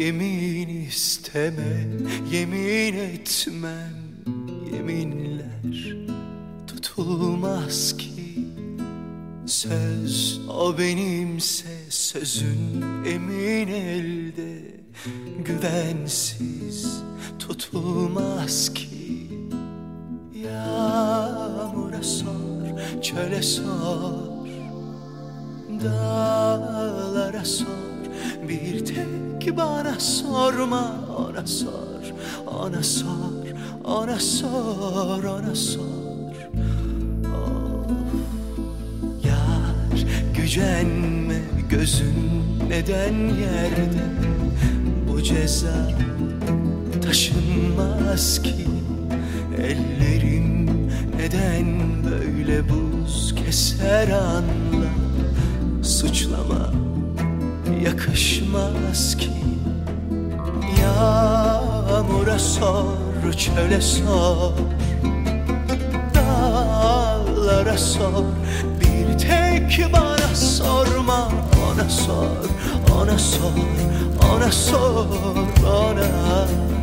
isteme yemin etmem. Yeminler tutulmaz ki. Söz o benimse sözün emin elde. Güvensiz tutulmaz ki. Yağmura sor, çöle sor. Dağlara sor bana sorma Ona sor, ona sor Ona sor, ona sor. Of Yar gücenme gözün neden yerde? Bu ceza taşınmaz ki. Ellerim neden böyle buz keser anla? Suçlama yakışmaz ki Sor, çöle sor Dağlara sor Bir tek bana sorma Ona sor, ona sor, ona sor, ona Canım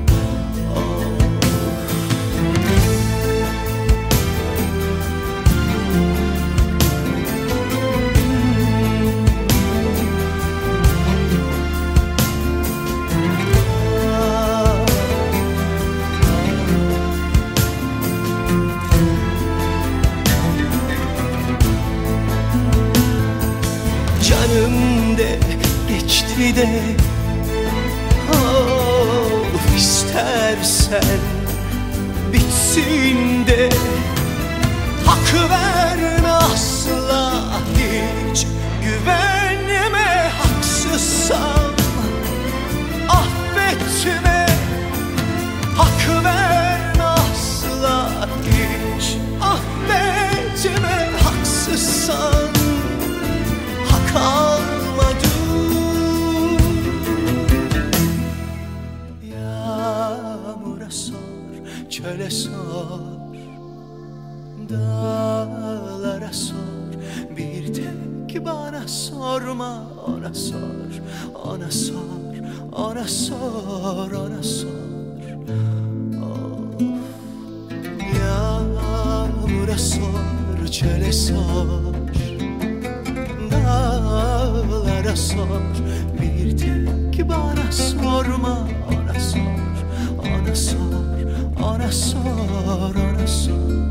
geçti de Oh istersen bitsin çöle sor. Dağlara sor. Bir tek bana sorma Ona sor, ona sor Ona sor, ona sor. Of. Yağmura sor, çöle sor. Dağlara sor. Bir tek bana sor, ona sor,